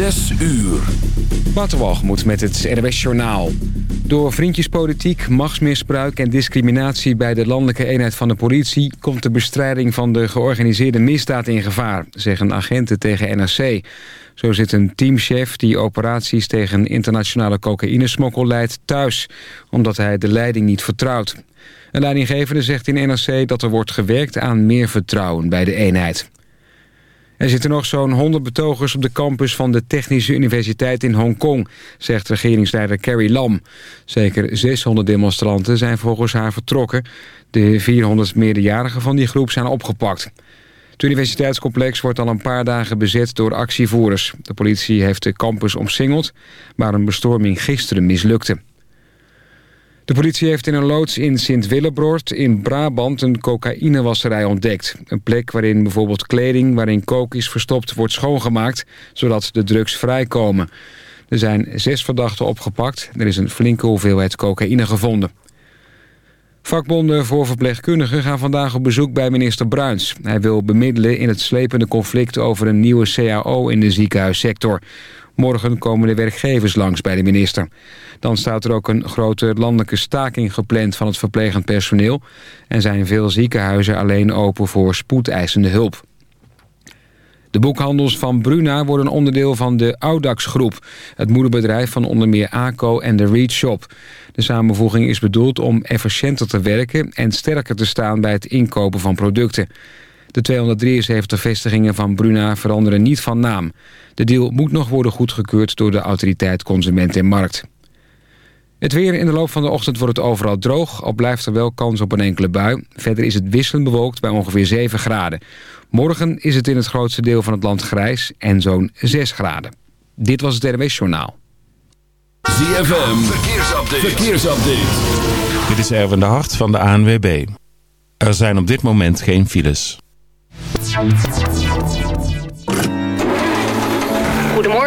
Zes uur. Waterwalgemoed met het RWS Journaal. Door vriendjespolitiek, machtsmisbruik en discriminatie... bij de landelijke eenheid van de politie... komt de bestrijding van de georganiseerde misdaad in gevaar... zeggen agenten tegen NRC. Zo zit een teamchef die operaties tegen internationale cocaïnesmokkel leidt thuis... omdat hij de leiding niet vertrouwt. Een leidinggevende zegt in NRC dat er wordt gewerkt aan meer vertrouwen bij de eenheid. Er zitten nog zo'n 100 betogers op de campus van de Technische Universiteit in Hongkong, zegt regeringsleider Carrie Lam. Zeker 600 demonstranten zijn volgens haar vertrokken. De 400 meerderjarigen van die groep zijn opgepakt. Het universiteitscomplex wordt al een paar dagen bezet door actievoerders. De politie heeft de campus omsingeld, maar een bestorming gisteren mislukte. De politie heeft in een loods in Sint-Willebroord in Brabant een cocaïnewasserij ontdekt. Een plek waarin bijvoorbeeld kleding waarin coke is verstopt wordt schoongemaakt... zodat de drugs vrijkomen. Er zijn zes verdachten opgepakt. Er is een flinke hoeveelheid cocaïne gevonden. Vakbonden voor verpleegkundigen gaan vandaag op bezoek bij minister Bruins. Hij wil bemiddelen in het slepende conflict over een nieuwe CAO in de ziekenhuissector. Morgen komen de werkgevers langs bij de minister. Dan staat er ook een grote landelijke staking gepland van het verplegend personeel... en zijn veel ziekenhuizen alleen open voor spoedeisende hulp. De boekhandels van Bruna worden onderdeel van de Audax-groep... het moederbedrijf van onder meer ACO en de Read Shop. De samenvoeging is bedoeld om efficiënter te werken... en sterker te staan bij het inkopen van producten. De 273 vestigingen van Bruna veranderen niet van naam. De deal moet nog worden goedgekeurd door de autoriteit Consument en Markt. Het weer in de loop van de ochtend wordt het overal droog... al blijft er wel kans op een enkele bui. Verder is het wisselend bewolkt bij ongeveer 7 graden. Morgen is het in het grootste deel van het land grijs en zo'n 6 graden. Dit was het RWS Journaal. ZFM, verkeersupdate. verkeersupdate. Dit is Erwin de Hart van de ANWB. Er zijn op dit moment geen files.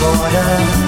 agora.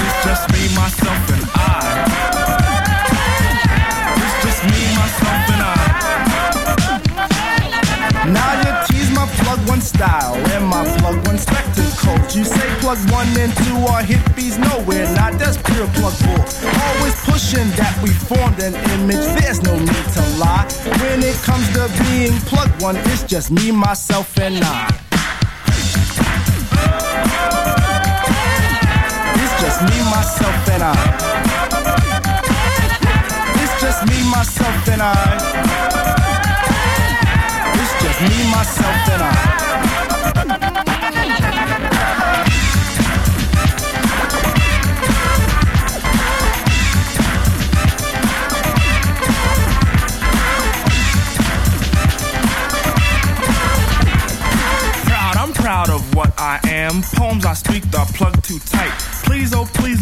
It's just me, myself, and I. It's just me, myself, and I. Now you tease my plug one style and my plug one spectacles. You say plug one and two are hippies nowhere. Now that's pure plug bull. Always pushing that we formed an image. There's no need to lie. When it comes to being plug one, it's just me, myself, and I. me, myself, and I. It's just me, myself, and I. It's just me, myself, and I. proud, I'm proud of what I am. Poems I speak are plug too tight.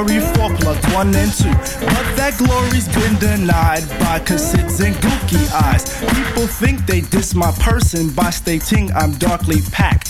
Glory for one and two. But that glory's been denied by cassettes and gookie eyes. People think they diss my person by stating I'm darkly packed.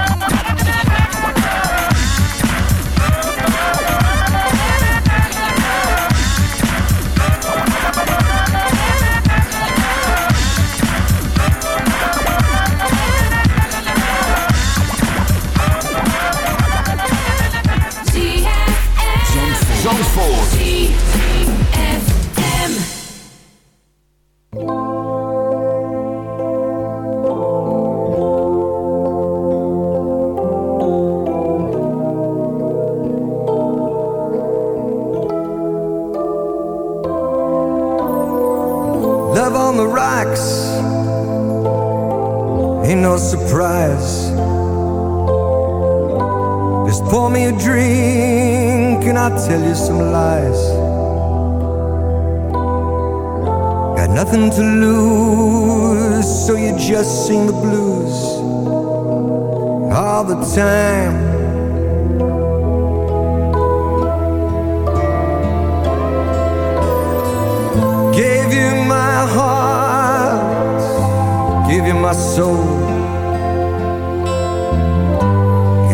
tell you some lies. Got nothing to lose, so you just sing the blues all the time. Gave you my heart, gave you my soul.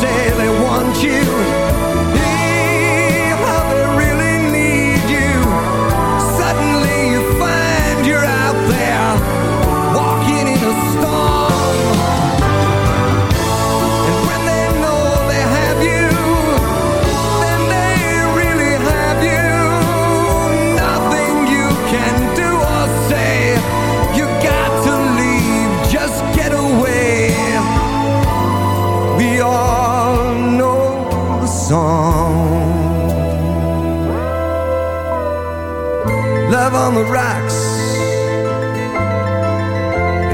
say they want you.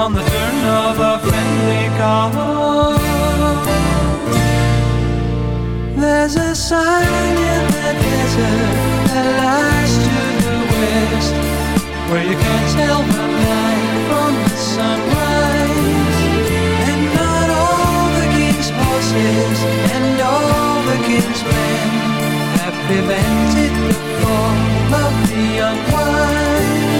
on the turn of a friendly column. There's a sign in the desert that lies to the west, where you can't tell the night from the sunrise. And not all the king's horses and all the king's men have prevented the fall of the unwise.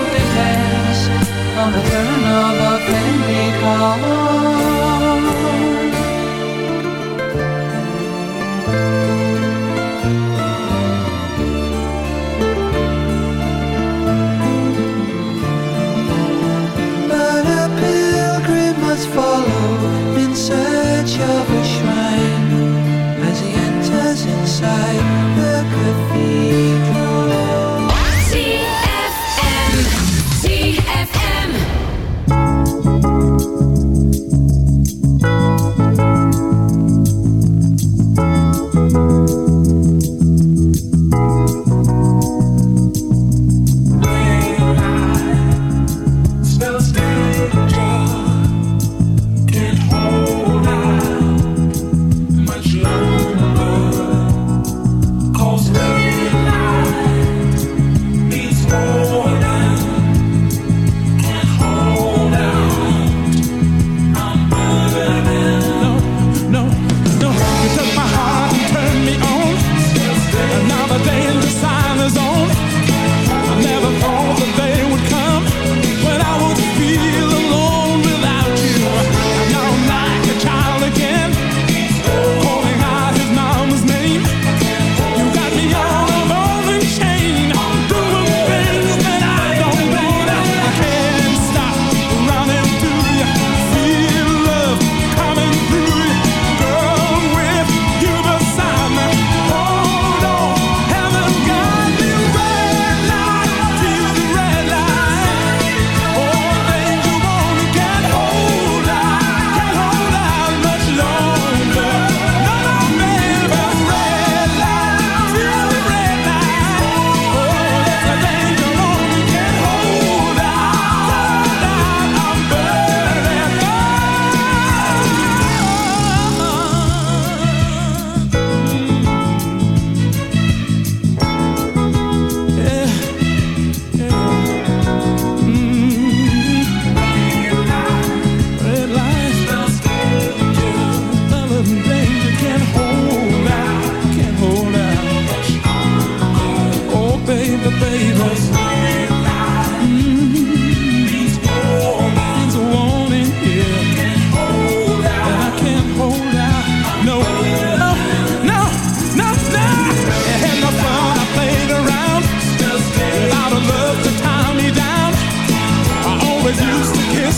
Tanrı'na bak beni call.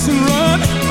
And run.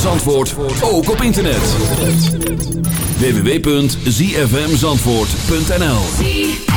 Van Zandvoort ook op internet. www.zfmzandvoort.nl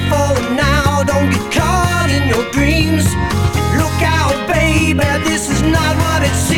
careful now, don't get caught in your dreams. Look out, baby, this is not what it seems.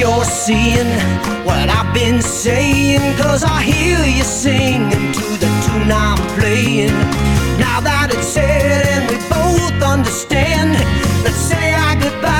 you're seeing what I've been saying Cause I hear you singing to the tune I'm playing Now that it's said and we both understand Let's say our goodbye.